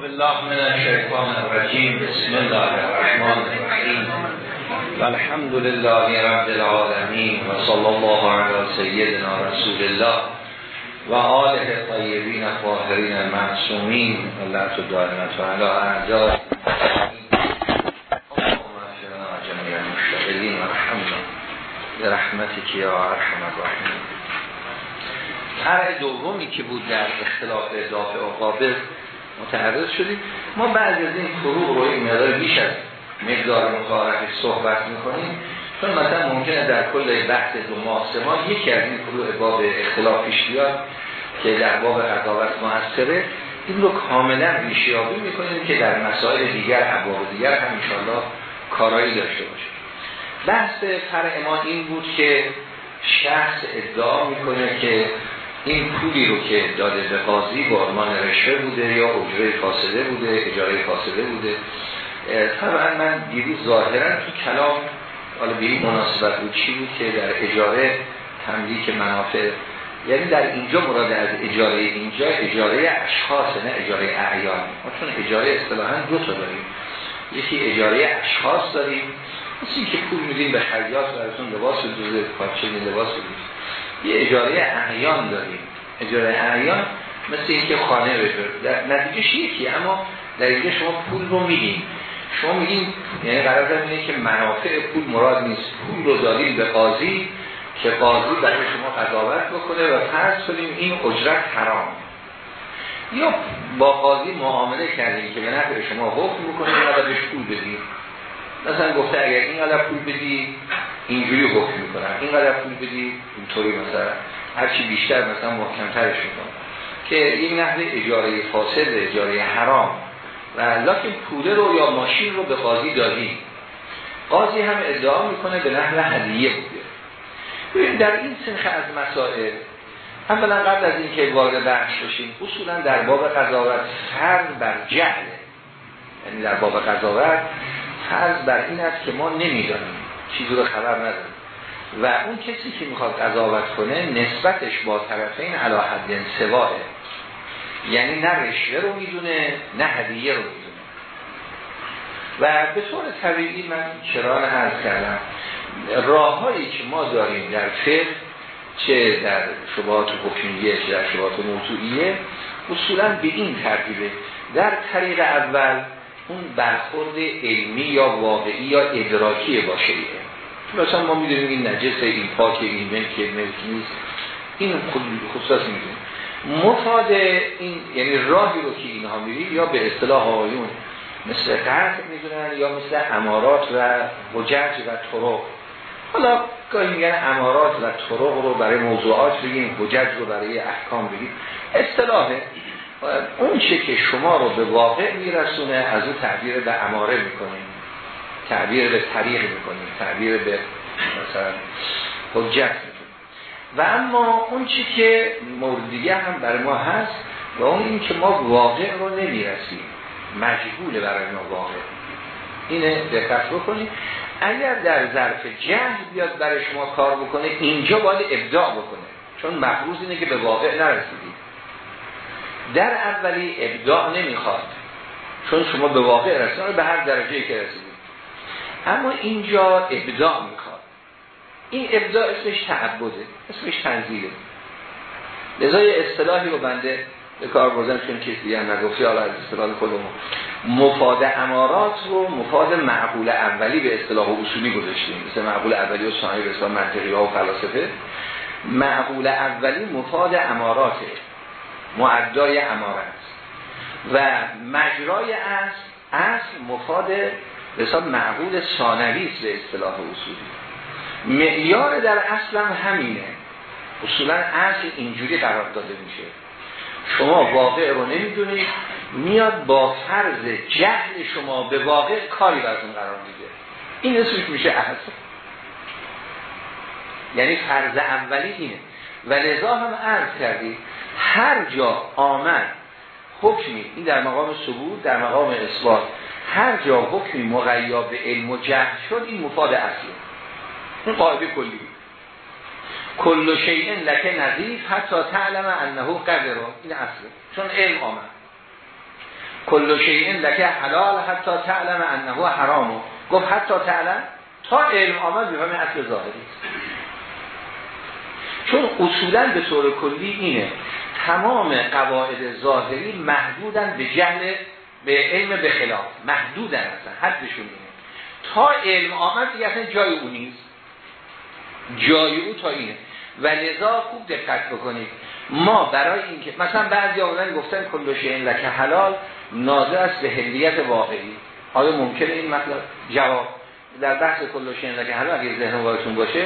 بالله من الشیطان الرجیم. بسم الله الرحمن الرحیم. والحمد لله رب العالمین و صلی الله علی سیدنا رسول الله و آله طیبین فاهرین المعصومین و جميع المشتغلین و رحمنا برحمتك یا ارحم الراحمین. فرع دومی که بود در اختلاف دافع و متعرض شدیم ما بعد از این فروع رو این مقدار بیش از مقدار متعارفی صحبت می‌کنیم. چون مثلا ممکنه در کل بحث دو ماه سه ماه یکی از این فروع باب اختلاف پیش بیاد که در باب قضاوت موثره این رو کاملا ریشیابی می‌کنیم که در مسائل دیگر ابواب دیگر هم انشاءالله کارایی داشته باشه بحث فرع ما این بود که شخص ادعا می‌کنه که این پولی رو که داده به قاضی با ارمان رشوه بوده یا اجره فاسده بوده اجاره فاسده بوده. طبعا من دیروز ظاهرا تو کلام حالا به این مناسبت بود چی بود که در اجاره تملیک منافع یعنی در اینجا مراد از اجاره اینجا اجاره اشخاص نه اجاره اعیان. ما چون اجاره اصطلاحا دو تا داریم. یکی اجاره اشخاص داریم. مثل که پول میدیم به خریات براتون لباس دوزه پاچه لباس دوزه یه اجاره اعیان داریم. اجاره اعیان مثل اینکه خانه بجور در نتیجهش یکی اما در شما پول رو میدین شما میگین یعنی قرار اینه که منافع پول مراد نیست. پول رو داریم به قاضی که قاضی برای شما قضاوت بکنه و فرض کنیم این اجرت حرام. یا با قاضی معامله کردیم که به نفع شما حکم بکنه یا بهش پول بدیم. مثلا گفته اگر این قدر پول بدی اینجوری حکم می‌کنم این قدر پول بدی اینطوری مثلا. هرچی بیشتر مثلا محکمترش می‌کنم که یک نحوه اجاره فاسد اجاره حرام. و لکن پوله رو یا ماشین رو به قاضی دادیم قاضی هم ادعا می‌کنه به نحوه هدیه بوده. در این سنخ از مسائل اولا قبل از اینکه وارد بحث بشیم اصولا در باب قضاوت فرض بر جهله یعنی در باب قضاوت فرض بر این است که ما نمی‌دانیم. چیزی رو خبر نداریم. و اون کسی که می‌خواد قضاوت کنه نسبتش با طرفین علا حد سواه یعنی نه رشوه رو می‌دونه نه هدیه رو می‌دونه. و به طور طبیعی من چرا عرض کردم. راههایی که ما داریم در فقه چه در شبهات حکمیه چه در شبهات موضوعیه اصولا به این ترتیبه. در طریق اول اون برخورد علمی یا واقعی یا ادراکی باشه مثلا ما می‌دونیم این نجس این پاک این ملک ملک نیست. این خصوص می‌دونیم. مفاد این یعنی راهی رو که اینها میری یا به اصطلاح آیون مثل قرد می‌دونن یا مثل امارات و حجج و طرق. حالا گاهی میگن امارات و طرق رو برای موضوعات بگیم حجج رو برای احکام بگیم. اصطلاحه. اون چه که شما رو به واقع میرسونه از اون تعبیر به اماره می‌کنیم. تعبیر به طریق می‌کنیم. تعبیر به مثلا حجت می‌کنیم. و اما اون چی که مورد دیگه هم برای ما هست و اون این که ما واقع رو نمی‌رسیم. مجبوله برای ما واقع. اینه دقت بکنیم اگر در ظرف جهل بیاد برای شما کار بکنه اینجا باید ابداع بکنه. چون محروز اینه که به واقع نرسیدید. در اولی ابداع نمی‌خواد چون شما به واقع رسید به هر درجه که رسیدید. اما اینجا ابداع می‌خواد. این ابداع اسمش تعبده اسمش تنزیله. لذای اصطلاحی رو بنده به کار بردم چون کسی دیگه نگفتی حالا از اصطلاح خودمون. مفاد امارات رو مفاد معقول اولی به اصطلاح اصولی گذاشتیم. مثل معقول اولی و ثانی به منطقی ها و فلاسفه. معقول اولی مفاد اماراته. معدای امارت و مجرای اصل اصل مفاد حساب معقول ثانوی به اصطلاح اصولی. معیار در اصل هم همینه. اصولا اصل اینجوری قرار داده میشه. شما واقع رو نمی‌دونید میاد با فرض جهل شما به واقع کاری بر اون قرار میده. این اسمش میشه اصل یعنی فرض اولی اینه. و لذا هم عرض کردید هر جا آمد حکمی این در مقام ثبوت در مقام اثبات هر جا حکمی مغیا به علم و جهل شد این مفاد اصلی. این قاعده کلی کل شیء لکه نظیف حتی تعلم انه قدر. این اصله چون علم آمد. کل شیء لکه حلال حتی تعلم انه حرامو گفت حتی تعلم تا علم آمد بفهمی اصل ظاهری. چون اصولا به طور کلی اینه تمام قواعد ظاهری محدودن به جهل به علم به خلاف. محدودن اصلا حدشون اینه. تا علم آمد دیگه اصلا جای او نیست. جای او تا اینه. و لذا خوب دقت بکنید. ما برای اینکه مثلا بعضی آمدن گفتن کلوشه این لکه حلال ناظر است به هلیت واقعی. آیا ممکنه این مطلب؟ جواب. در بحث کلوشه این لکه حلال اگه ذهن باشه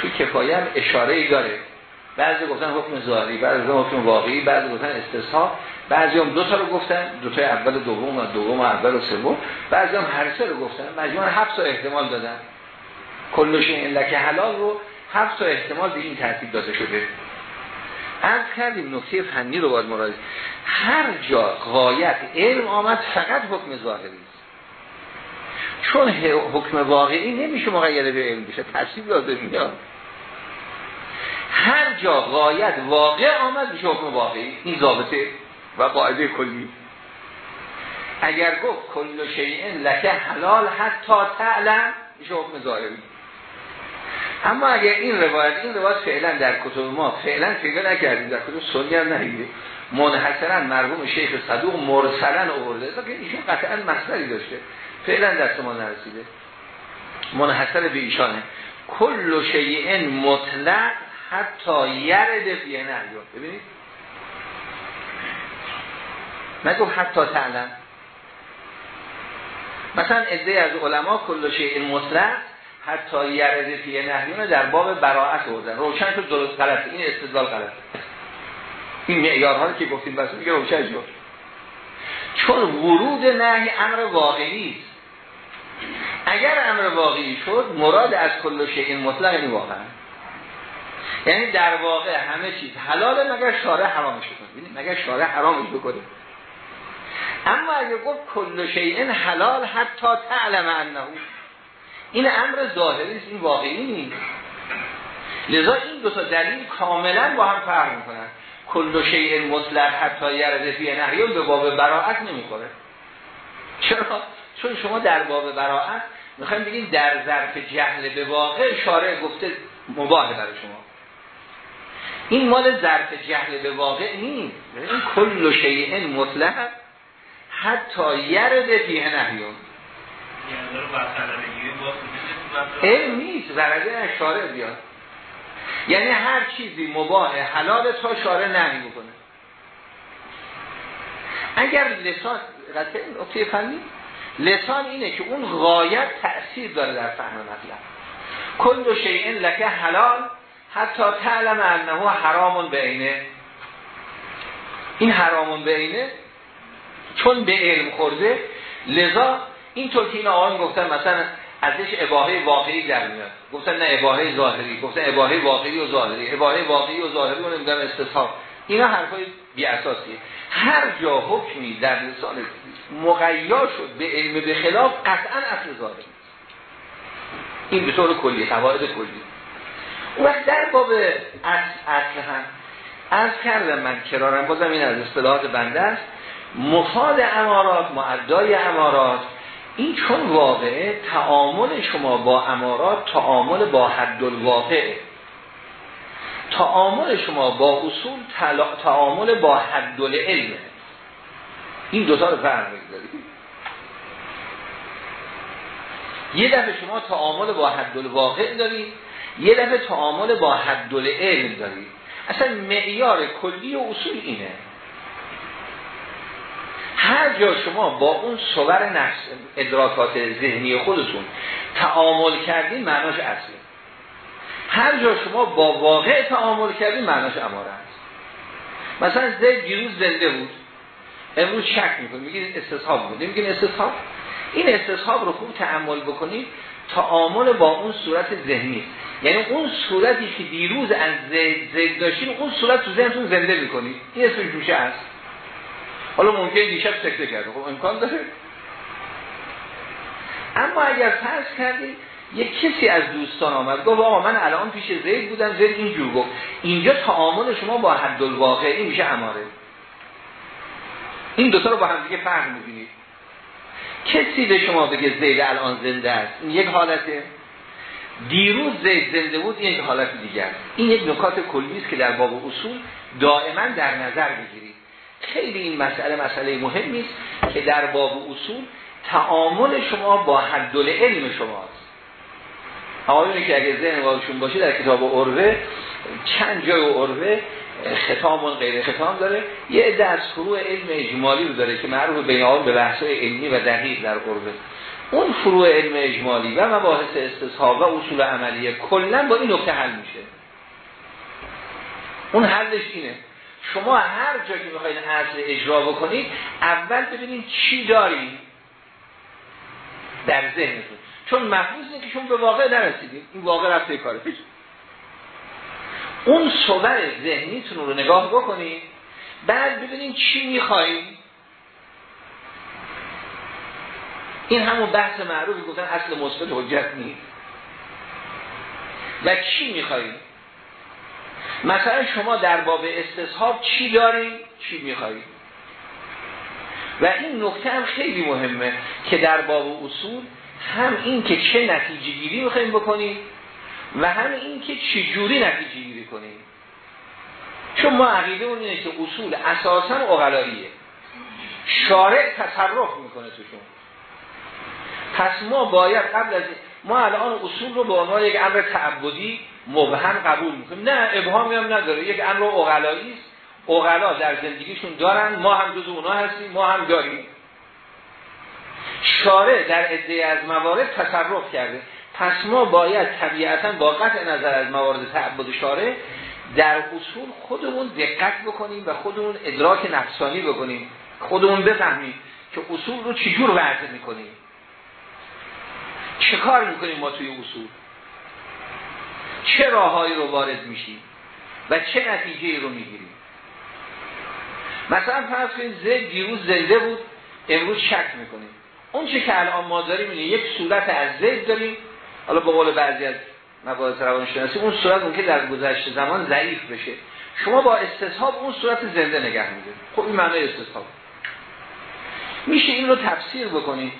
توی کفایه هم اشاره ای داره. بعضی گفتن حکم ظاهری بعضی حکم واقعی بعضی گفتن استصحاب بعضی هم دو تا رو گفتن دو تا اول دوم و دوم و اول و سوم. بعضی هم هر سه رو گفتن. مجموعا هفت تا احتمال دادن. کلش این لکه حلال رو هفت تا احتمال به این ترتیب داده شده. از کردیم نکته فنی رو باید مراد هر جا غایت علم آمد فقط حکم ظاهری است. چون حکم واقعی نمیشه مقید به علم بشه. تصیب لازم میاد هر جا غایت واقع آمد میشه حکم واقعی. این ضابطه و قاعده کلی. اگر گفت کل شیء لکه حلال حتی تعلم میشه حکم ظاهری. اما اگر این روایت این روایت فعلا در کتب ما فعلا فکر نکردیم در کتب سنی هم نهیده منحصرا مرحوم شیخ صدوق مرسلا آورده. که ایشون قطعا مصدری داشته. فعلا دست ما نرسیده. منحصر به ایشانه. کل شیء مطلق حتی یرد فیه نهیو ببینید. نگو حتی تعلم. مثلا ادهی از علما کل شیء مطلق حتی یرد فیه نهیون در باب براعت بودن روشن شد درست غلطه. این استدلال غلطه. این معیارها که گفتیم بس میگه روشن شد. چون ورود نهی امر واقعی است اگر امر واقعی شد مراد از کل شیء مطلق این واقعا. یعنی در واقع همه چیز حلاله مگر شارع حرامش کنه مگر شارع حرامش بکنه اما اگر گفت کل شیء حلال حتی تعلم انه این امر ظاهری است این واقعی نیست. لذا این دو تا دلیل کاملا با هم فرق می‌کنن. کل شیء مطلق حتی یرد فی نهیون به باب براعت نمی‌خوره. چرا؟ چون شما در باب براعت می‌خوایم بگیم در ظرف جهل به واقع شارع گفته مباهه برای شما. این مال ظرف جهل به واقع نیست. این کل شیء مطلق حتی یرد فیه نهیون. علم نیست ورده شارع بیاد. یعنی هر چیزی مباه حلال تا شارع نهی بکنه. اگر لسان نقطه فنی لسان اینه که اون غایت تأثیر داره در فهم مطلب. کل شیء لکه حلال حتی تعلم انه حرامون به اینه این حرامون به اینه چون به علم خورده. لذا این که این آقایان گفتن مثلا ازش اباهه واقعی در میاد. گفتن نه اباهه ظاهری گفتن اباهه واقعی و ظاهری. اباهه واقعی و ظاهری و نمی‌دونم استصحاب اینا حرفای بی اساسیه. هر جا حکمی در لسان مغیا شد به علم به خلاف قطعا اصل ظاهری. این به طور کلی قواعد کلی. اون وقت در باب اصل هم از کردم من کرارم بازم این از اصطلاحات بنده است. مفاد امارات معدای امارات این چون واقعه تعامل شما با امارات تعامل با حد الواقع تعامل شما با اصول تعامل با حد العلم این دوتا رو فرق بگذارید یه دفعه شما تعامل با حد الواقع دارید یه دفعه تعامل با حد العلم دارید اصلا معیار کلی و اصول اینه. هر جا شما با اون صور نفس ادراکات ذهنی خودتون تعامل کردین معناش اصله. هر جا شما با واقع تعامل کردین معناش اماره است. مثلا زید دیروز زنده بود. امروز شک می‌کنید میگید استصحاب بود. نمیگید استصحاب؟ این استصحاب رو خوب تعامل بکنید. تعامل با اون صورت ذهنی. یعنی اون صورتی که دیروز از زید داشتین اون صورت تو ذهنتون زنده می‌کنید. این اسمش جوشه است. حالا ممکن دیشب سکته کرده. خب امکان داره؟ اما اگر فرض کردیم یک کسی از دوستان آمد گفت آقا من الان پیش زید بودم. زید اینجور گفت. اینجا تعامل شما با حد الواقعی میشه اماره. این دوتا رو با هم دیگه فهم می‌بینید. کسی به شما بگه زید الان زنده است؟ این یک حالته. دیروز زید زنده بود این یک حالت دیگر این یک نکات کلی است که در باب اصول دائما در نظر بگیرید. خیلی این مسئله مسئله مهمی است که در باب اصول تعامل شما با حد علم شماست. آقایونی که اگه ذهن باشون باشه در کتاب عروه چند جای عروه ختام غیر ختام داره. یه از فروع علم اجمالی رو داره که معروف بین به بحث علمی و دقیق در عروه اون فروع علم اجمالی و مباحث استصحاب و اصول عملیه کلا با این نکته حل میشه. اون حلش اینه. شما هر جا که می‌خواید اصل اجرا بکنید اول ببینید چی دارید در ذهنتون. چون محفوظ اینه که شما به واقع نرسیدید. این واقع رفته کاره اون صور ذهنیتون رو نگاه بکنید بعد ببینید چی می‌خواید این همون بحث معروفی گفتن اصل مثبت حجت نیست. و چی می‌خواید مثلا شما در باب استصحاب چی دارید چی می‌خواید و این نکته هم خیلی مهمه که در باب اصول هم این که چه نتیجه گیری می‌خوایم بکنیم و هم این که چه جوری نتیجه گیری کنیم. چون ما عقیده اون اینه که اصول اساسا اغلاییه شارع تصرف می‌کنه توشون. پس ما باید قبل از ما الان اصول رو به عنوان یک امر تعبدی مبهم قبول می‌کنیم. نه ابهامی هم نداره. یک امر اغلایی است. اغلا در زندگیشون دارن. ما هم جز اونا هستیم. ما هم داریم. شارع در عده از موارد تصرف کرده. پس ما باید طبیعتا با قطع نظر از موارد تعبد شارع در اصول خودمون دقت بکنیم و خودمون ادراک نفسانی بکنیم. خودمون بفهمیم که اصول رو چجور وضع می‌کنیم. چه کار می‌کنیم ما توی اصول؟ چه راههایی رو وارد میشیم و چه نتیجه رو می‌گیریم؟ مثلا فرض کنید زید دیروز زنده بود امروز شک می‌کنیم. اون چه که الان ما داریم یک صورت از زید داریم حالا به قول بعضی از مباحث روانشناسی اون صورت ممکن در گذشته زمان ضعیف بشه. شما با استصحاب اون صورت زنده نگه می‌دید خب این معنی استصحاب. میشه این رو تفسیر بکنیم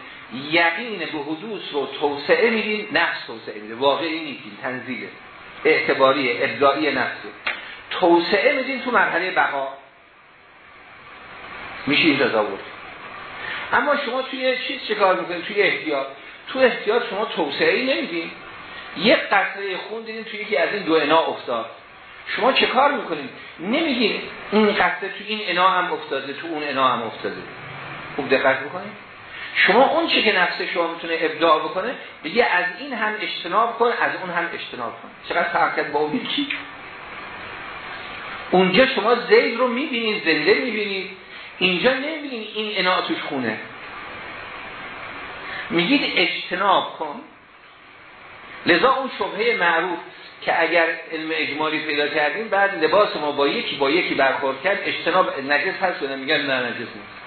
یقین به حدوث رو توسعه میدین نفس توسعه میده. واقعی نیستین تنزیله. اعتباری ابداعی نفسه توسعه میدین تو مرحله بقا. میشه این تضاور اما شما توی چیز چه کار می‌کنید؟ توی احتیاط. تو احتیاط شما توسعه ای نمیدین. یک قطره خون دیدین توی یکی از این دو انا افتاد. شما چه کار می‌کنید نمیگین این قطره تو این انا هم افتاده تو اون انا هم افتاده. خوب دقت می‌کنید شما اون چه که نفس شما می‌تونه ابداع بکنه بگه از این هم اجتناب کن از اون هم اجتناب کن. چقدر فرق با اون چی اونجا شما زید رو می‌بینید زنده می‌بینید اینجا نمی‌بینید این انا توش خونه. میگید اجتناب کن. لذا اون شبهه معروف که اگر علم اجمالی پیدا کردیم بعد لباس ما با یکی با یکی برخورد کرد اجتناب نجس هست و میگن نه نجس نیست.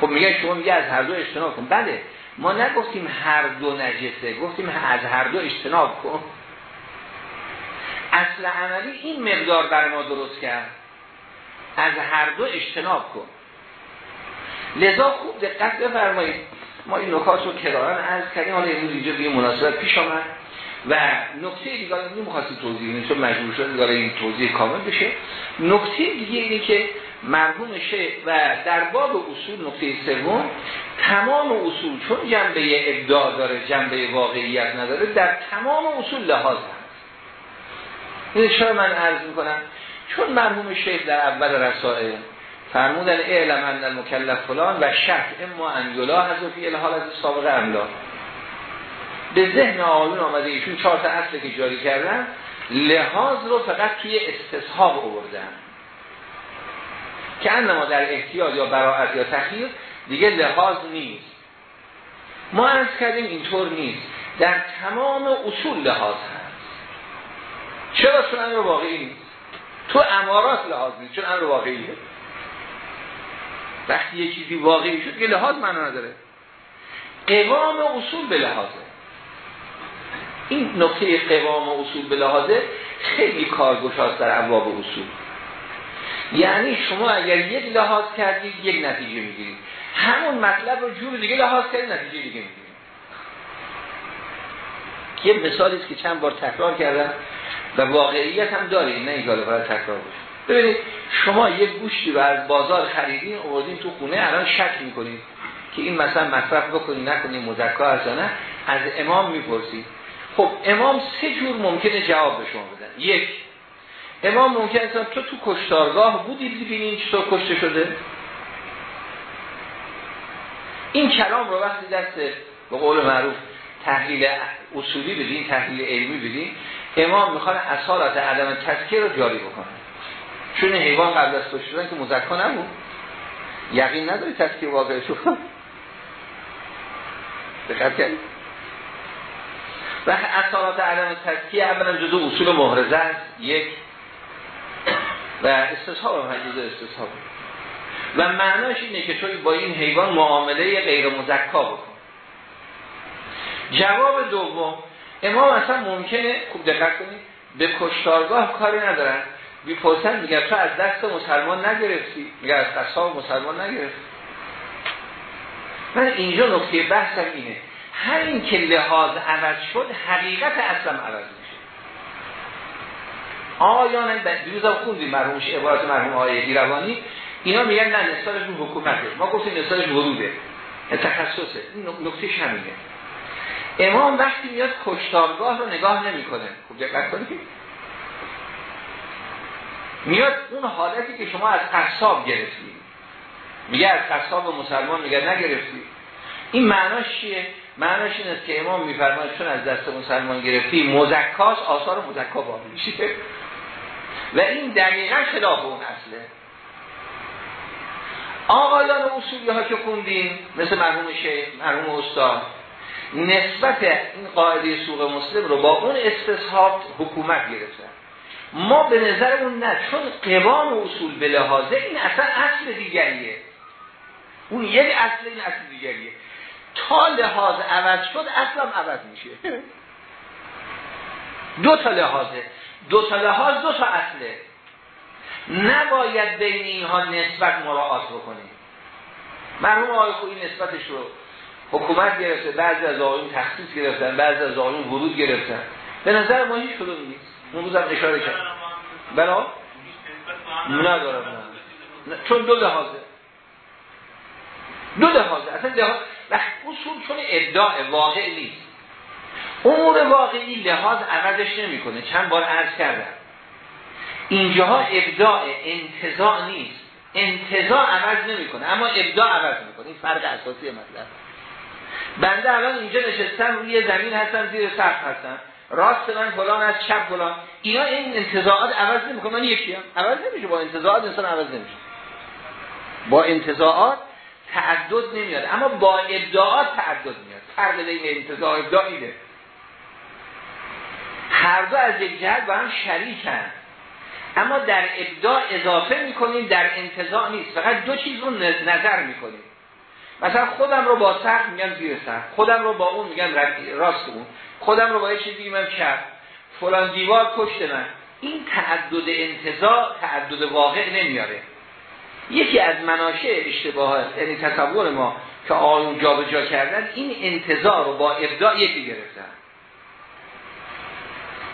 خب میگه شما میگه از هر دو اجتناب کن. بله ما نگفتیم هر دو نجسه گفتیم از هر دو اجتناب کن. اصل عملی این مقدار برای ما درست کرد. از هر دو اجتناب کن. لذا خوب دقت بفرمایید. ما این نکات رو کرارن از کردیم. حالا امروز اینجا دیگه مناسبت پیش آمد. و نکته دیگه نمی‌خواستی توضیح اینه چون مجبور شد دیگه این توضیح کامل بشه. نکته دیگه اینه که مرحوم شیخ و در باب اصول نکته سوم تمام اصول چون جنبه ابداع داره جنبه واقعیت نداره در تمام اصول لحاظ هست. این چرا من عرض می‌کنم؟ چون مرحوم شیخ در اول رسائل فرمودن اعلم ان المکلف فلان و شک اما ان یلاحظ فی الحالت سابقه املا به ذهن آقایون آمده ایشون چهار تا اصل که جاری کردن لحاظ رو فقط توی استصحاب آوردن. که انما در احتیاط یا براعت یا تخییر دیگه لحاظ نیست. ما از کردیم اینطور نیست. در تمام اصول لحاظ هست. چرا؟ چون امر واقعی نیست. تو امارات لحاظ نیست. چون امر واقعیه. وقتی یه چیزی واقعی شد که لحاظ معنا نداره. قوام اصول به لحاظه. این نکته قوام اصول به لحاظه خیلی کارگشاست در ابواب اصول. یعنی شما اگر یک لحاظ کردید یک نتیجه می‌گیرید. همون مطلب رو جور دیگه لحاظ کردید نتیجه دیگه می‌گیرید. یه مثالی است که چند بار تکرار کردم و واقعیت هم داره نه اینکه حالا تکرار باشه ببینید شما یک گوشتی رو از بازار خریدین آوردین تو خونه الان شک می‌کنید که این مثلا مصرف بکنید نکنید مزکا هست نه از امام می‌پرسید خب امام سه جور ممکنه جواب به شما بدن. یک امام ممکنه تو تو کشتارگاه بودی ببینین چطور کشته شده؟ این کلام رو وقتی دست به قول معروف تحلیل اصولی بدین تحلیل علمی بدین امام می‌خواد اصالت عدم تذکر رو جاری بکنه. چون حیوان قبل از کشته که مزکا نبود. یقین نداری تذکر واقع شد دقت کنید و اصالات عدم تذکیه اولا جزو اصول محرزه است. یک. و استصحاب هم جزو استصحاب و معناش اینه که توی با این حیوان معامله غیر مزکا بکن. جواب دوم. امام اصلا ممکنه خوب دقت کنید به کشتارگاه کاری ندارن. بیپرسن میگه تو از دست مسلمان نگرفتی؟ میگه از قصاب مسلمان نگرفتی. من اینجا نکته بحثم اینه. همین که لحاظ عوض شد حقیقت اصلا عوض میشه. آیان هم خوندیم مرحومش عبارت مرحوم آیه ایروانی. اینا میگن نه نسالشون حکومته. ما گفتیم نسالش وروده تخصصه. نکتهش همینه. امام وقتی میاد کشتارگاه رو نگاه نمی‌کنه. خوب دقت کنید میاد اون حالتی که شما از قصاب گرفتید میگه از قصاب مسلمان میگه نگرفتی. این معناش چیه؟ معناش این است که امام میفرماید چون از دست مسلمان گرفتی مزکاس آثار مزکا باقی میشه. و این دقیقا خلاف اون اصله. آقایان اصولی ها که خوندیم مثل مرحوم شیخ مرحوم استاد نسبت این قاعده سوق مسلم رو با اون استصحاب حکومت گرفتن. ما به نظر اون نه چون قوام اصول به لحاظه این اصلا اصل دیگریه. اون یک اصل این اصل دیگریه. تا لحاظ عوض شد اصلا عوض میشه. دو تا لحاظه. دو تا لحاظ دو تا اصله. نباید بین اینها نسبت مراعات بکنیم. مرحوم آقای خویی نسبتش رو حکومت گرفته بعضی از آقایون تخصیص گرفتن بعضی از آقایون ورود گرفتن. به نظر ما هیچ کدوم نیست. اون روزم اشاره کرد. بلا ندارم. نه. چون دو لحاظه. دو لحاظه. اصلا لحاظ اصول چون ادعا واقع نیست. امور واقعی لحاظ عوضش نمی‌کنه. چند بار عرض کردم. اینجاها ابداع انتظاع نیست. انتظاع عوض نمی‌کنه. اما ابداع عوض می‌کنه. این فرق اساسی مطلب. بنده الان اینجا نشستم روی زمین هستم زیر سقف هستم. راست من فلان از چپ فلان. اینا این انتظاعات عوض نمی‌کنه. من یکی هم. عوض نمیشه. با انتظاعات انسان عوض نمیشه. با انتظاعات تعدد نمیاد. اما با ابداعات تعدد میاد. فرق بین انتظاع ابداع اینه. هر دو از یک جهت با هم شریکن. اما در ابداع اضافه می‌کنیم در انتظاع نیست. فقط دو چیز رو نظر می‌کنیم. مثلا خودم رو با سخت میگم زیر سخت. خودم رو با اون میگم راست اون. خودم رو با یه چیزی میگم چپ فلان دیوار پشت من. این تعدد انتظاع تعدد واقع نمیاره. یکی از مناشه اشتباهات یعنی تصور ما که آیون جا به جا کردن این انتظار رو با ابداع یکی گرفتن.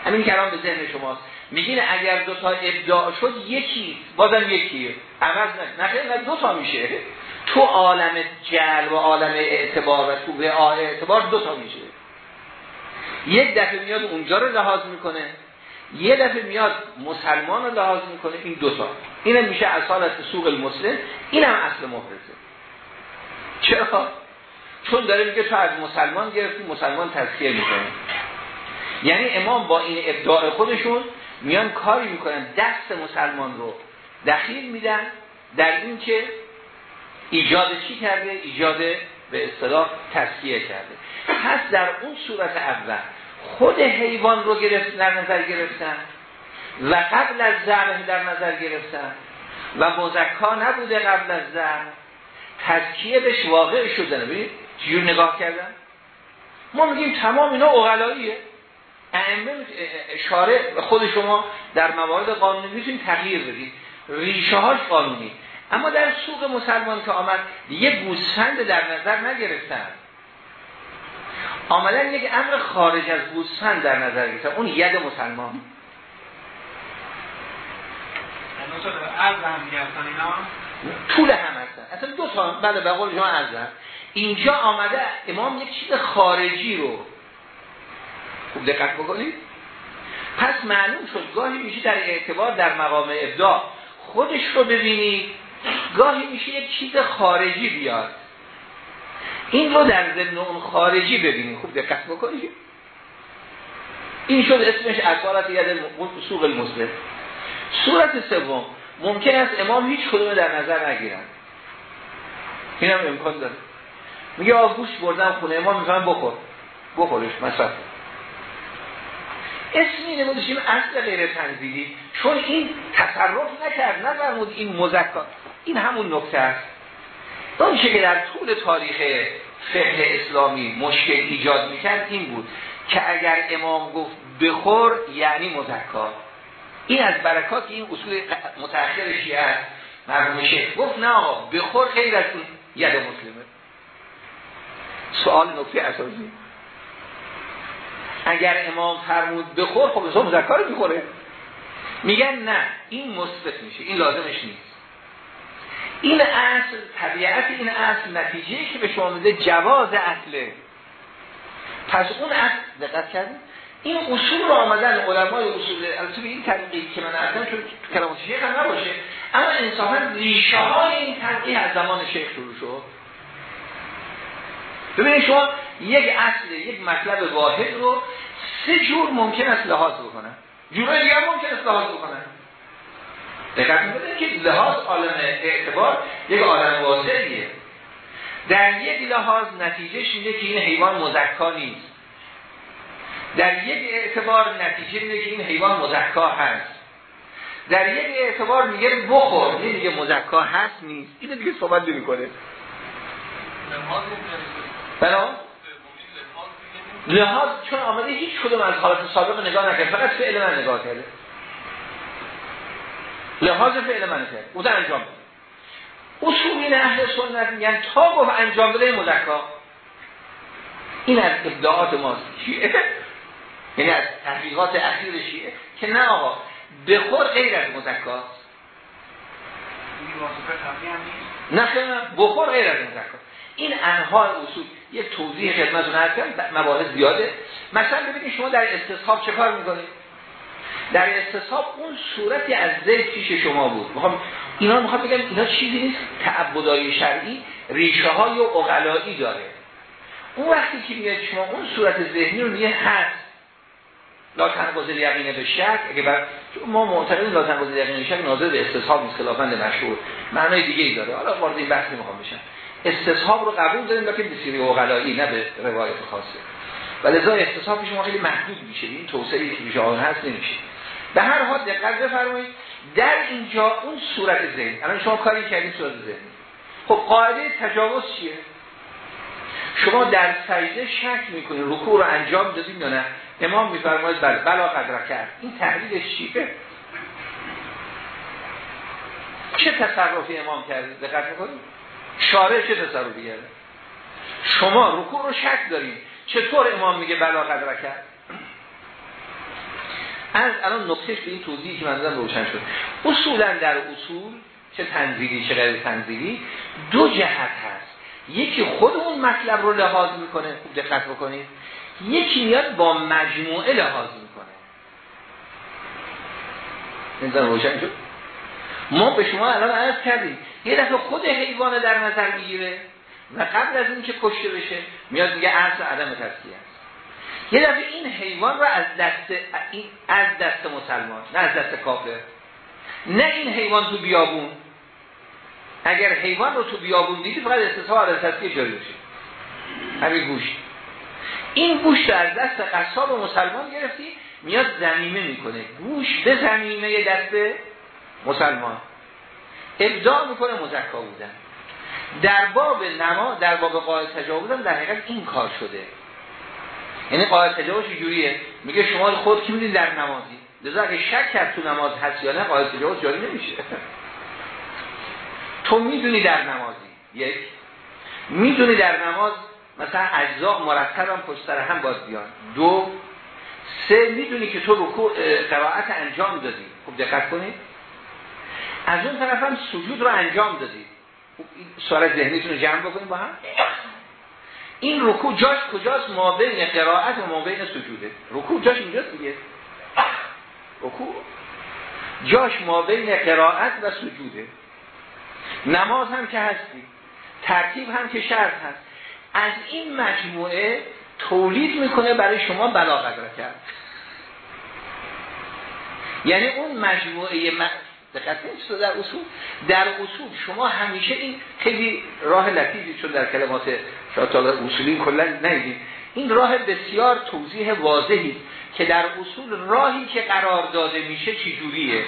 همین کلام به ذهن شماست. میگین اگر دو تا ابداع شد یکی بازم یکی عوض نه نه دو تا میشه. تو عالم جل و عالم اعتبار و تو به اعتبار دو تا میشه. یک دفعه میاد اونجا رو لحاظ می‌کنه یه دفعه میاد مسلمان رو لحاظ می‌کنه این دوتا این میشه اصالت سوق المسلم این هم اصل محرزه چرا؟ چون داره میگه تو از مسلمان گرفتی مسلمان تذکیه می‌کنه. یعنی امام با این ابداع خودشون میان کاری می‌کنن دست مسلمان رو دخیل میدن در این که ایجاد چی کرده؟ ایجاد به اصطلاح تذکیه کرده. پس در اون صورت اول خود حیوان رو گرفت در نظر گرفتن و قبل از ذبح در نظر گرفتن و مزکا نبوده قبل از ذبح تذکیه بهش واقع شده. نبید چجور نگاه کردن؟ ما میگیم تمام اینا اغلاییه اشاره خود شما در موارد قانونی می‌تونید تغییر بدید. ریشه هاش قانونی. اما در سوق مسلمان که آمد یه گوسفند در نظر نگرفتن. آمدن یک امر خارج از گوسفند در نظر گرفتن اون ید مسلمان. طول هم هستن. اصلا دو تا بله به قول شما ارزم اینجا آمده امام یک چیز خارجی رو. خوب دقت بکنید. پس معلوم شد گاهی میشه در اعتبار در مقام ابداع. خودش رو ببینید. گاهی میشه یک چیز خارجی بیاد. این رو در ضمن اون خارجی ببینید خوب دقت بکنید. این شد اسمش اکبارت ید سوق المسلم صورت سوم. ممکن است امام هیچ کدوم در نظر نگیرن این هم امکان داره. میگه آه گوش بردم خونه امام میفهم بخور. بخورش مثلا اسمی نمودشیم اصل غیر تنزیلی. چون این تصرف نکرد نفرمود این مزکات این همون نکته است. آنچه که در طول تاریخ فقه اسلامی مشکل ایجاد می‌کرد این بود که اگر امام گفت بخور یعنی مزکات این از برکات این اصول متأخر شیعه است. مرموم شیخ گفت نه بخور خیر از اون ید مسلمه. سوال نکته اساسی. اگر امام فرمود بخور خب اسم مذکر رو می‌خوره. میگن نه این مثبت میشه این لازمش نیست. این اصل طبیعت این اصل نتیجه که به شما میده جواز اصله پس اون اصل دقت کردید این اصول رو آمدن علمای اصول البته به این طریقی که من اردم چون کلام شیخ هم نباشه اما انصافا ریشه های این تنقیه از زمان شیخ شروع شد. ببینید شما یک اصل یک مطلب واحد رو سه جور ممکن است لحاظ بکنن جورای دیگه ممکن است لحاظ بکنن دقت می‌کنید که لحاظ عالم اعتبار یک عالم واضحیه. در یک لحاظ نتیجه شده که این حیوان مزکا نیست. در یک اعتبار نتیجه میده که این حیوان مزکا هست. در یک اعتبار میگه بخور این دیگه مزکا هست نیست. این دیگه صحبت نمی کنه بلا لحاظ چون آمده هیچ کدوم از حالات سابق نگاه نکرد. فقط فعل من نگاه کرده. لحاظ فعل من کرد او انجام اصولین اهل سنت میگن تا گفت انجام بده مزکا این از ابداعات ماست. یعنی از تحقیقات اخیر شیعه. که نه آقا بخور غیر از مزکاست نه بخور غیر از مزکاست این انها اصول. یک توضیح خدمتتون هست مباحث زیاده. مثلا ببینید شما در استصحاب چه کار می‌کنید؟ در استصحاب اون صورتی از زید پیش شما بود. می‌خوام اینا می‌خوام بگم اینا چیزی نیست. تعبدای شرعی ریشه های اقلایی داره. اون وقتی که میاد شما اون صورت ذهنی رو میگه هست لا تنقضی یقینه به شک اگه بر ما معتقدیم لا تنقضی یقینه به شک ناظر به استصحاب نیست خلافند مشهور. معنای دیگه ای داره. حالا وارد این بحث نمی‌خوام بشن استصحاب رو قبول داریم که به سیری اوغلایی نه به روایت خاصه. و لذا استصحاب شما خیلی محدود میشه. این توسعه که میشه هست نمیشه. به هر حال دقت بفرمایید. در اینجا اون صورت ذهن. الان شما کاری کردین صورت ذهن. خب قاعده تجاوز چیه؟ شما در سجده شک می‌کنید. رکوع رو انجام دادیم یا نه؟ امام میفرماید بله. بلا قدر کرد. این تحلیلش چیه؟ چه تصرفی امام کرده؟ دقت می‌کنید؟ شارع چه تصرفی کرده؟ شما رکوع رو شک داریم چطور امام میگه بلا قدر کرد؟ از الان نقطهش به این توضیحی که من روشن شد. اصولا در اصول چه تنزیلی چه غیر تنزیلی دو جهت هست. یکی خود اون مطلب رو لحاظ می‌کنه خوب دقت بکنید. یکی میاد با مجموعه لحاظ می‌کنه. این روشن شد؟ ما به شما الان عرض کردیم یه دفعه خود حیوان در نظر می‌گیره و قبل از اینکه کشته بشه میاد میگه اصل عدم تسکیه است. یه دفعه این حیوان رو از دست از دست مسلمان نه از دست کافر. نه این حیوان تو بیابون. اگر حیوان رو تو بیابون دیدی فقط استصحاب از تسکیه جاری بشه همین گوشت این گوشت رو از دست قصاب مسلمان گرفتی میاد زمینه می‌کنه. گوش به زمینه دست مسلمان. ابداع می‌کنه مزکا بودن. در باب نما در باب قاعد تجاوز هم در حقیقت این کار شده. یعنی قاعد تجاوز جوریه؟ میگه شما خود کی میدین در نمازی؟ لذا اگه شک کرد تو نماز هست یا نه قاعده جواز جاری نمیشه. تو می‌دونی در نمازی. یک. می‌دونی در نماز مثلا اجزا مرتب هم پشت سر هم باز بیان. دو. سه می‌دونی که تو رکوع قرائت انجام دادی. خوب دقت کنید. از اون طرف هم سجود رو انجام دادی. سوال ذهنیتون رو جمع بکنید با هم. این رکوع جاش کجاست؟ ما بین قرائت و ما بین سجوده. رکوع جاش اینجاست دیگه. رکوع. جاش ما بین قرائت و سجوده. نماز هم که هستی. ترتیب هم که شرط هست. از این مجموعه تولید می‌کنه برای شما بلاغت را کرد یعنی اون مجموعه دقت در اصول؟ در اصول شما همیشه این خیلی راه لطیفی چون در کلمات شاید اصولی کلا ندیدیم این راه بسیار توضیح واضحی که در اصول راهی که قرار داده میشه چی جوریه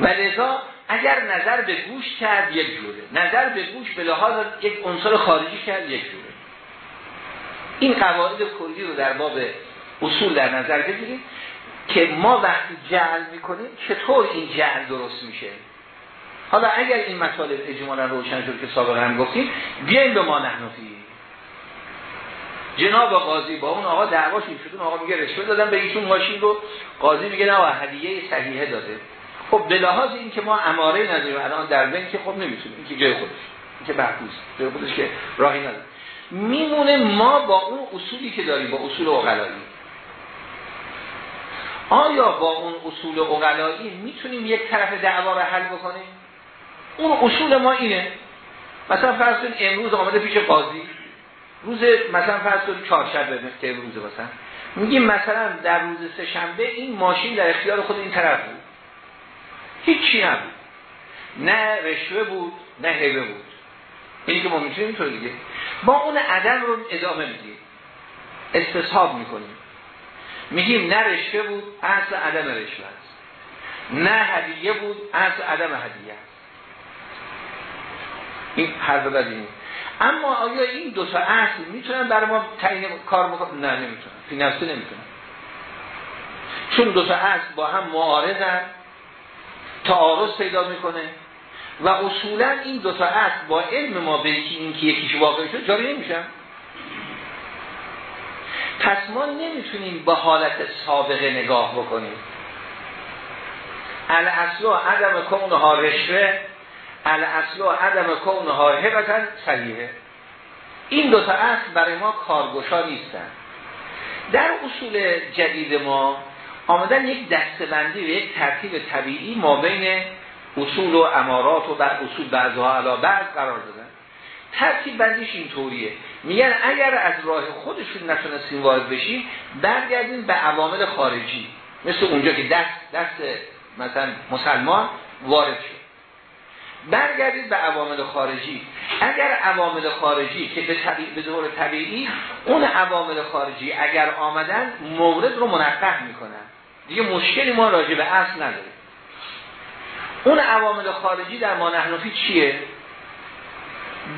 و لذا اگر نظر به گوش کرد یک جوره. نظر به گوش به لحاظ یک عنصر خارجی کرد یک جوره. این قواعد کلی رو در باب اصول در نظر بگیریم که ما وقتی جعل می‌کنیم چطور این جعل درست میشه؟ حالا اگر این مطالب اجمالا روشن شد که سابقا هم گفتیم بیایم به ما نحنفی جناب قاضی با اون آقا دعواشون شد اون آقا میگه رشوه دادن به ایشون ماشین رو. قاضی میگه نه هدیه صحیحه داده. خب به لحاظ این که ما اماره نداریم الان در بین که خب نمی‌تونیم. این که جای خودش. این که بحث جای خودش که راهی نداره. میمونه ما با اون اصولی که داریم با اصول اقلایی آیا با اون اصول اقلایی می‌تونیم یک طرف دعوا رو حل بکنیم؟ اون اصول ما اینه. مثلا فرض کنید امروز آمده پیش قاضی. روز مثلا فرض کنید چهارشنبه مثل امروز مثلا. میگیم مثلا در روز سه شنبه این ماشین در اختیار خود این طرف بود. هیچی نبود. نه رشوه بود نه هبه بود. اینی که ما می‌تونیم اینطور دیگه. با اون عدم رو ادامه میدیم. استصحاب می‌کنیم. میگیم نه رشوه بود اصل عدم رشوه است. نه هدیه بود اصل عدم هدیه است. این حرف بدیم اما آیا این دو تا اصل می‌تونن برای ما تعیین کار بکنن؟ نه نمی‌تونن. فی نفسه نمی‌تونن. چون دو تا اصل با هم معارضن تعارض پیدا می‌کنه و اصولا این دو تا اصل با علم ما به این که یکیش واقع شد جاری نمیشن. پس ما نمی‌تونیم با حالت سابقه نگاه بکنیم. الاصل و عدم کونها رشوه الاصل و عدم کونها هبتا صحیحه. این دو تا اصل برای ما کارگشا نیستن. در اصول جدید ما آمدن یک دستبندی و یک ترتیب طبیعی ما بین اصول و امارات و بعد اصول بعضها علا بعض قرار دادن. ترتیب بندیش اینطوریه. میگن اگر از راه خودشون نتونستیم وارد بشیم برگردیم به عوامل خارجی. مثل اونجا که دست دست مثلا مسلمان وارد شد. برگردید به عوامل خارجی. اگر عوامل خارجی که به, طبیع به دور طبیعی اون عوامل خارجی اگر آمدن مورد رو منقه می‌کنن. دیگه مشکلی ما راجع به اصل نداریم اون عوامل خارجی در ما نحنفی چیه؟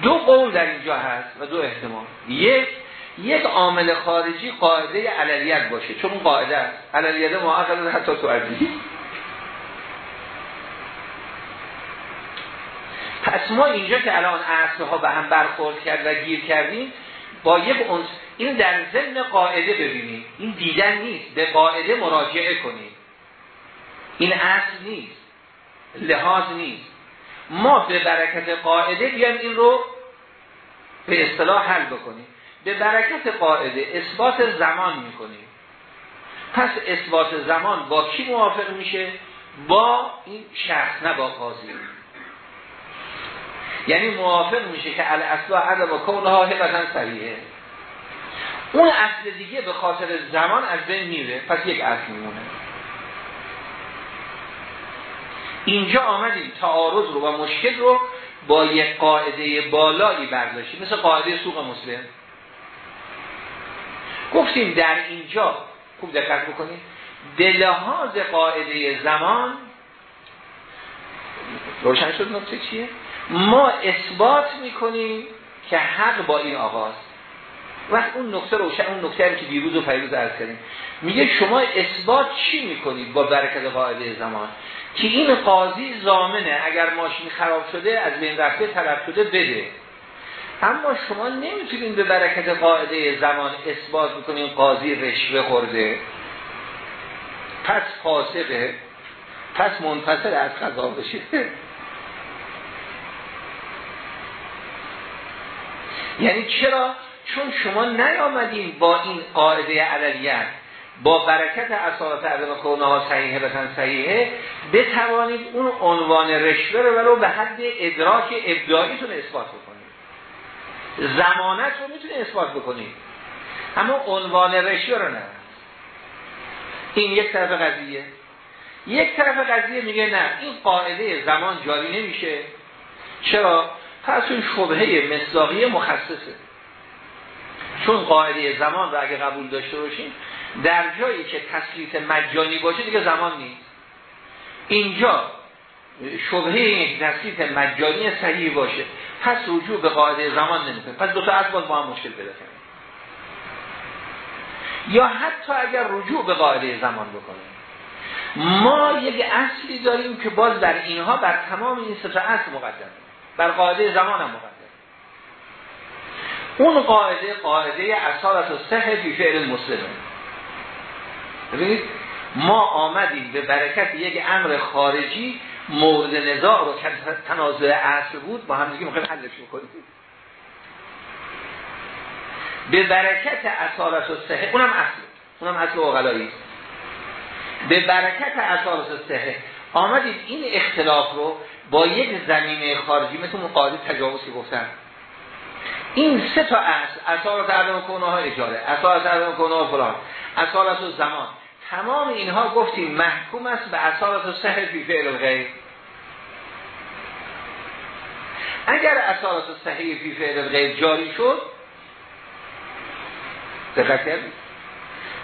دو قول در اینجا هست و دو احتمال. یک یک عامل خارجی قاعده علیت باشه. چون قاعده است. علیت معقل حتی تو عزیزی پس ما اینجا که الان اصل ها به هم برخورد کرد و گیر کردیم با یک اونس این در ضمن قاعده ببینیم. این دیدن نیست. به قاعده مراجعه کنیم. این اصل نیست. لحاظ نیست. ما به برکت قاعده بیایم این رو به اصطلاح حل بکنیم. به برکت قاعده اثبات زمان می‌کنیم. پس اثبات زمان با کی موافق میشه؟ با این شخص نه با قاضی. یعنی موافق میشه که الاصل عدم و کونها هبتن صحیحه. اون اصل دیگه به خاطر زمان از بین میره پس یک اصل میمونه. اینجا آمدیم تعارض رو و مشکل رو با یک قاعده بالایی برداشتیم مثل قاعده سوق مسلم. گفتیم در اینجا خوب دقت بکنید دلهاز قاعده زمان روشن شد نکته چیه؟ ما اثبات می‌کنیم که حق با این آقاست. وقت اون نکته روشن اون نکته که دیروز و پیروز عرض کردیم. میگه شما اثبات چی می‌کنید با برکت قاعده زمان؟ که این قاضی زامنه. اگر ماشین خراب شده از بین رفته طلب شده بده. اما شما نمی‌تونید به برکت قاعده زمان اثبات بکنید قاضی رشوه خورده. پس فاسقه پس منفصل از قضا بشه. یعنی چرا؟ چون شما نیامدین با این قاعده عدلیت با برکت اصالت عدم کونه ها صحیحه بسن صحیحه بتوانید اون عنوان رشوه رو ولو به حد ادراک ابداعیتون اثبات بکنید. زمانت رو می‌تونه اثبات بکنید. اما عنوان رشوه رو نه. این یک طرف قضیه. یک طرف قضیه میگه نه این قاعده زمان جاری نمیشه. چرا؟ پس اون شبهه مصداقی مخصصه. چون قاعده زمان رو اگه قبول داشته باشیم در جایی که تسلیت مجانی باشه دیگه زمان نیست. اینجا شبهه تسلیت مجانی صحیح باشه. پس رجوع به قاعده زمان نمی‌کنه. پس دو تا اسباب با هم مشکل پیدا یا حتی اگر رجوع به قاعده زمان بکنه. ما یک اصلی داریم که باز در اینها بر تمام این سه اصل مقدمه بر قاعده زمان هم مقدمه اون قاعده قاعده اصالت و سه فی فعل مسلمه ببینید ما آمدیم به برکت یک امر خارجی مورد نزاع رو که تنازع اصل بود با هم دیگه می‌خوایم حلش بکنیم. به برکت اصالت و سه اونم اصل اونم اصل اغلایی به برکت اصالت و سه آمدید این اختلاف رو با یک زمینه خارجی مثل مقاعده تجاوزی گفتن. این سه تا اصل اصالت عدم کنه ها اجاره اصالت عدم کنه ها فلان. اصالت و زمان. تمام اینها گفتیم محکوم است به اصالت و سهر فی فعل غیر اگر اصالت و صحیح فی فعل غیر جاری شد دقت کردید.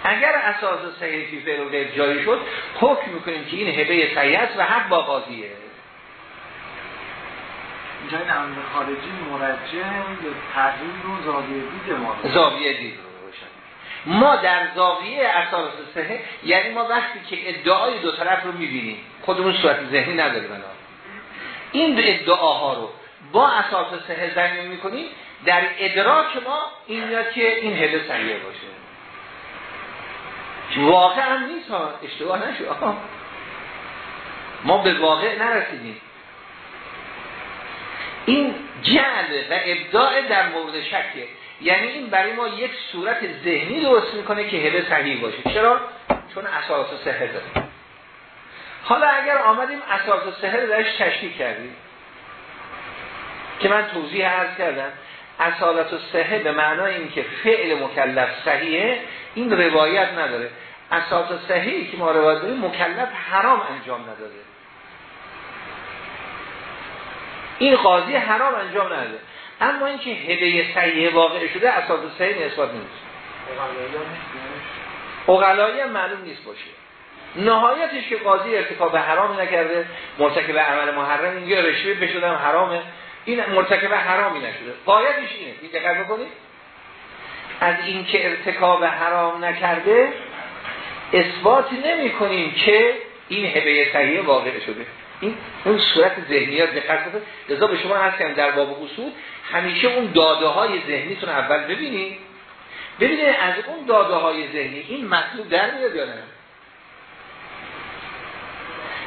اگر اساس صحیح فی فعل غیر جاری شد حکم می‌کنیم که این هبه صحیح است و حق با قاضیه. اینجا این امر خارجی مرجع به تحلیل رو زاویه دید ما. زاویه دید. رو ما در زاویه اساس صحه یعنی ما وقتی که ادعای دو طرف رو می‌بینیم خودمون صورت ذهنی نداریم این ادعاها رو با اساس صحه زمین می‌کنیم در ادراک ما این میاد که این هله صحیح باشه. واقع هم نیست ها. اشتباه نشو ما به واقع نرسیدیم. این جعل و ابداع در مورد شکه یعنی این برای ما یک صورت ذهنی درست می‌کنه که هله صحیح باشه. چرا؟ چون اساس سهر داره. حالا اگر آمدیم اساس سهر درش تشکیل کردیم. که من توضیح عرض کردم. اصالت و صحه به معنای این که فعل مکلف صحیحه این روایت نداره. اساس صحیحی که ما روایت داریم مکلف حرام انجام نداده. این قاضی حرام انجام نداده. اما اینکه هدیه صحیح واقع شده اساس صحیح نسبت نیست اغلایی هم معلوم نیست باشه. نهایتش که قاضی ارتکاب حرام نکرده مرتکب عمل محرم اینجا رشوه بشدم حرامه. این مرتکب حرامی نشده. قایدش اینه. این دقیق بکنید. از اینکه ارتکاب حرام نکرده اثبات نمی کنیم که این هبه صحیح واقع شده. این اون صورت ذهنیات دقت کنید لذا به شما هست در باب اصول همیشه اون داده های ذهنیتون اول ببینید. ببینید از اون داده های ذهنی این مطلوب در میاد یا نه؟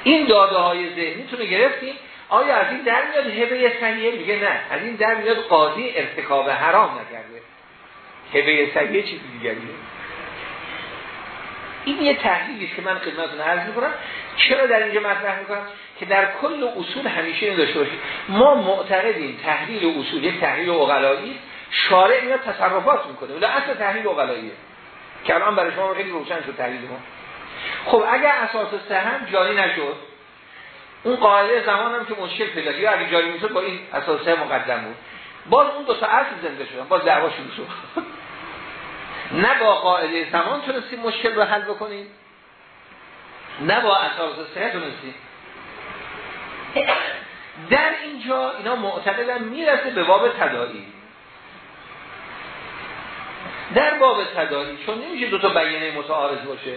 این داده های ذهنیتون رو گرفتیم آیا از این در میاد هبه صحیحه؟ میگه نه. از این در میاد قاضی ارتکاب حرام نکرده. هبه صحیحه چیز دیگریه این یه تحلیلی که من خدمتتون عرض می‌کنم چرا در اینجا مطرح می‌کنم؟ که در کل اصول همیشه این داشته باشید. ما معتقدیم تحلیل اصول یک تحلیل اقلایی شارع میاد تصرفات می‌کنه. ولی اصل تحلیل اقلاییه که الان برای شما خیلی روشن شد تحلیل ما. خب اگر اساس سهم جاری نشد اون قاعده زمان هم که مشکل پیدا یا اگه جاری می‌شد با این اساسه مقدم بود. باز اون دو تا اصل زنده شدن. باز دعوا شروع شد. نه با قاعده زمان تونستیم مشکل رو حل بکنیم نه با اساس سه تونستیم در اینجا اینا معتقدن می‌رسه به باب تدائی. در باب تدایی چون نمیشه دو تا بیانه متعارض باشه.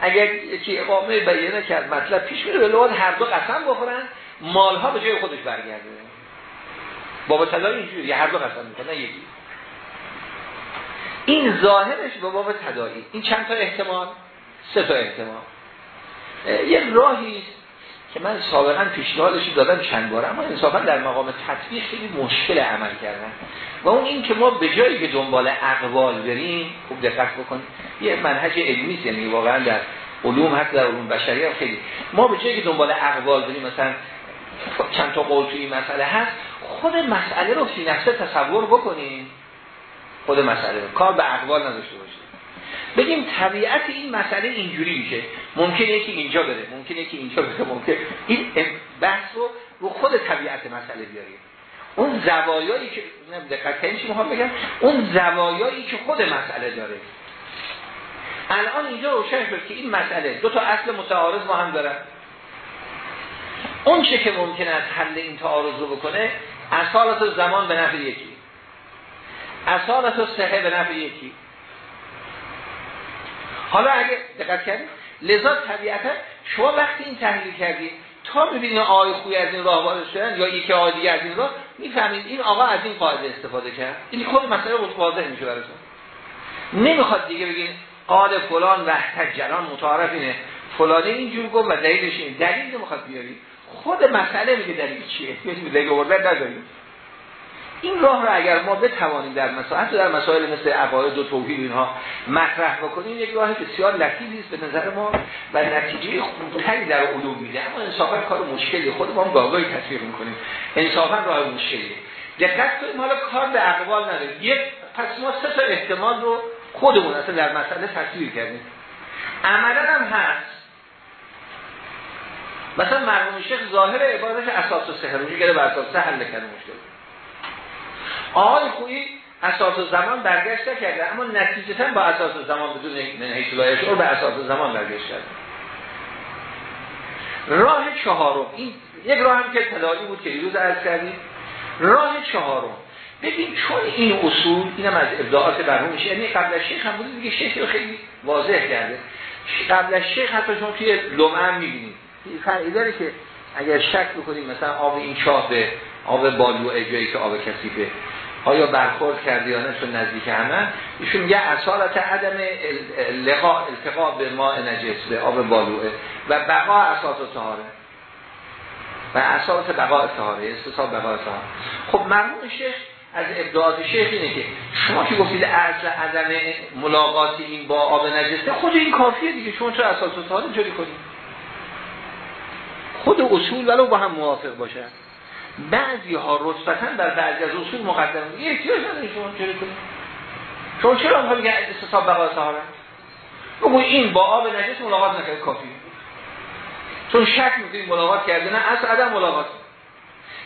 اگر یکی اقامه بیانه کرد مطلب پیش میره به لحاظ هر دو قسم بخورن مالها به جای خودش برگرده. باب تدایی اینجوری هر دو قسم می‌کنن یکی. این ظاهرش به باب تدایی این چند تا احتمال؟ سه تا احتمال. یه راهی که من سابقا پیشنهادش دادم چند بار اما انصافا در مقام تطبیق خیلی مشکل عمل کردن و اون این که ما به جایی که دنبال اقوال بریم خوب دقت بکنیم یه منهج علمی یعنی واقعا در علوم حتی در علوم بشری هم خیلی. ما به جایی که دنبال اقوال بریم مثلا چند تا قول توی مسئله هست خود مسئله رو فی نفسه تصور بکنیم. خود مسئله رو. کار به اقوال نداشته باشیم. بگیم طبیعت این مسئله اینجوری میشه. ممکنه یکی اینجا بره ممکنه یکی اینجا بره ممکن این بحث رو رو خود طبیعت مسئله بیاریم. اون زوایایی که دقت کنیم چی بگم؟ اون زوایایی که خود مسئله داره. الان اینجا روشن شد که این مسئله دو تا اصل متعارض با هم دارن. اون چه که ممکن است حل این تعارض رو بکنه اصالت زمان به نفع یکی. اصالت صحه به نفع یکی. حالا اگه دقت کردید لذا طبیعتا شما وقتی این تحلیل کردید تا ببینید آقای خوی از این راه وارد شدن یا یکی آقای از این راه می‌فهمید این آقا از این قاعده استفاده کرد. این خود مسئله واضح میشه براتون نمی‌خواد دیگه بگین قال فلان و جلان متعارف اینه. فلانه اینجور گفت و دلیلش این دلیل نمی‌خواد بیاری. خود مسئله میگه دلیل چیه؟ یعنی دلیل آوردن نداریم. این راه را اگر ما بتوانیم در مسائل در مسائل مثل عقاید و توحید اینها مطرح بکنیم یک راه بسیار لطیفی است به نظر ما و نتیجه خوبتری در علوم میده. اما انصافا کار مشکلی خود ما گاگایی تصویر می‌کنیم. انصافا راه مشکلی. دقت کنیم حالا کار به اقوال نداریم. یک پس ما سه تا احتمال رو خودمون اصلا در مسئله تصویر کردیم. عملا هم هست. مثلا مرحوم شیخ ظاهر عبارتش اساس و سحر رو بر اساس حل کنه مشکل. آقای خویی اساس زمان برگشت کرده اما نتیجتا با اساس زمان بدون حیث رو به اساس زمان برگشت کرده راه چهارم این یک راه هم که تداری بود که دیروز عرض کردیم. راه چهارم ببین چون این اصول اینم از ابداعات میشه یعنی قبل از شیخ هم بود دیگه شیخ خیلی واضح کرده. قبل از شیخ حتی شما توی لمعه هم می‌بینید. فرقی داره که اگر شک بکنیم مثلا آب این چاه به آب بالوعه جایی که آب کثیفه. آیا برخورد کرده یا نه نزدیک همه؟ ایشون میگه اصالت عدم لقاء التقاء به ماء نجس به آب بالوعه و بقا اساس طهاره. و اصالت بقا طهاره استصحاب بقا طهاره. خب مرمون شیخ از ابداعات شیخ اینه که شما که گفتید اصل عدم ملاقات این با آب نجسه خود این کافیه دیگه شما چرا اساس طهاره جوری کنید؟ خود اصول ولو با هم موافق باشه. بعضی ها رتبتا در بعضی از اصول مقدم یه احتیاج نداری شما چرا کنید؟ شما چرا اونها میگن استصحاب بقای طهارت بگو این با آب نجس ملاقات نکرد کافی. چون شک می‌کنید ملاقات کرده نه اصل عدم ملاقات.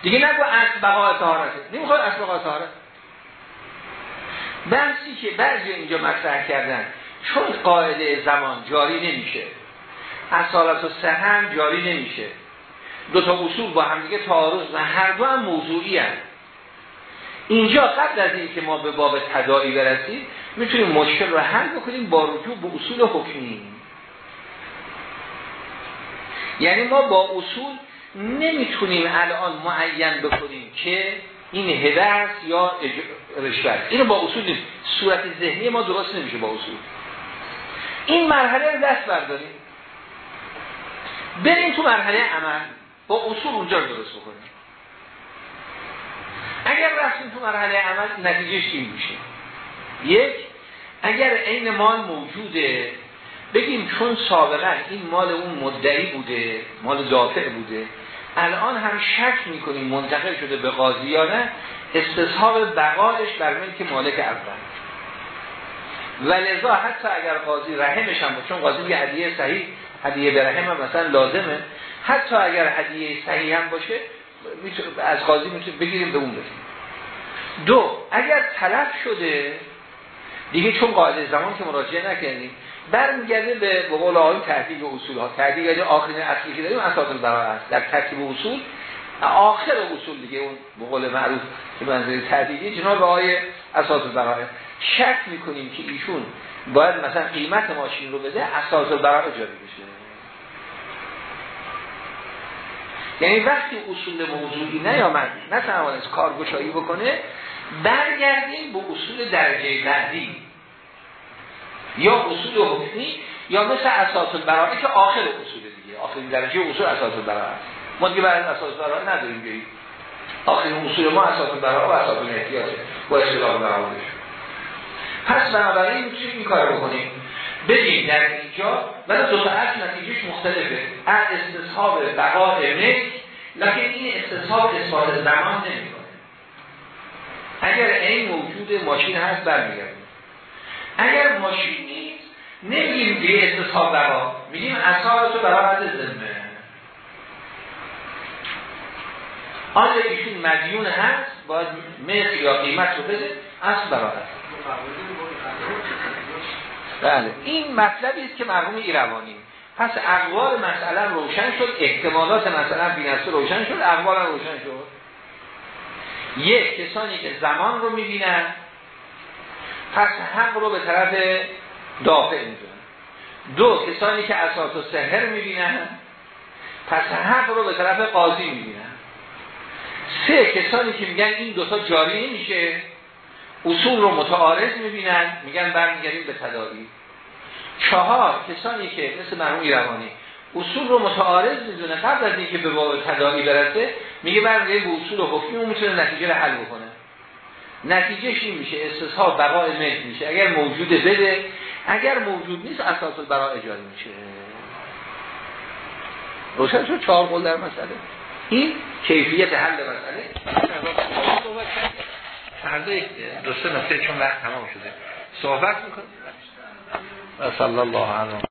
دیگه نگو اصل بقای طهارته نمی‌خواد اصل بقای طهارت بحثی که بعضی اینجا مطرح کردن چون قاعده زمان جاری نمیشه. اصالت و سهم جاری نمیشه. دو تا اصول با هم دیگه تعارض و هر دو هم موضوعی هست اینجا قبل از اینکه ما به باب تداعی برسیم می‌تونیم مشکل رو حل بکنیم با رجوع به اصول حکمی. یعنی ما با اصول نمی‌تونیم الان معین بکنیم که این هده است یا رشوه اینو با اصول نیست صورت ذهنی ما درست نمیشه با اصول. این مرحله رو دست برداریم. بریم تو مرحله عمل. با اصول اونجا رو درست بکنیم. اگر رفتیم تو مرحله عمل نتیجهش این میشه. یک اگر این مال موجوده بگیم چون سابقا این مال اون مدعی بوده مال دافع بوده الان هم شک می‌کنیم منتقل شده به قاضی یا نه استصحاب بقایش بر ملک مالک اول. و لذا حتی اگر قاضی رحمش هم چون قاضی میگه هدیه صحیح هدیه به رحم هم مثلا لازمه حتی اگر هدیه صحیح هم باشه از قاضی می‌تونیم بگیریم به اون برسیم دو اگر طلب شده دیگه چون قاعده زمان که مراجعه نکردیم برمیگرده به بقول آقای تحقیق اصول ها تحقیق یعنی آخرین اصلی که داریم اساس البراءه است. در ترتیب اصول آخر اصول دیگه اون بقول معروف که منظور تحقیقی جناب آقای اساس البراءه شک می‌کنیم که ایشون باید مثلا قیمت ماشین رو بده اساس برای جاری بشه. یعنی وقتی اصول موضوعی نیامد نه کارگشایی بکنه برگردیم به اصول درجه بعدی. یا اصول حکمی یا مثل اساس برای که آخر اصول دیگه. آخرین درجه اصول اساس برای ما دیگه برای اساس برای نداریم دیگه آخرین اصول ما اساس برای و اساس با اصطلاح برای پس بنابراین می‌تونیم این کار بکنیم. بگیم در اینجا. ولی دو تا اصل نتیجهش مختلفه. از استصحاب بقاء ملک لکن این استصحاب اثبات زمان نمی‌کنه. اگر این موجود ماشین هست برمیگردیم. اگر ماشین نیست نمیگیم به استصحاب بقا. میگیم اصحاب تو برای حد زمه آیا ایشون مدیون هست باید مثل یا قیمت رو بده اصل هست بله. این مطلبی است که مرحوم ایروانی. پس اقوال مسئله روشن شد احتمالات مثلا بینسته روشن شد اقوال روشن شد. یک کسانی که زمان رو می‌بینن پس حق رو به طرف دافع می‌دونن دو کسانی که اساس و سهر می‌بینن پس حق رو به طرف قاضی می‌بینن. سه کسانی که میگن این دوتا جاری نمیشه اصول رو متعارض می‌بینن میگن برمیگردیم به تداری چهار کسانی که مثل مرحوم ایروانی اصول رو متعارض می‌دونه قبل از اینکه به باب تداری برسه میگه برمیگردیم به اصول حکمی اون می‌تونه نتیجه رو حل بکنه. نتیجهش این میشه استصحاب بقای ملک میشه. اگر موجوده بده اگر موجود نیست اساس برای اجاره میشه. روشن شد؟ چهار قول در مسئله. این کیفیت حل مسئله. فردا دو سه نکته چون وقت تمام شده. صحبت می‌کنیم. و صلی الله علیه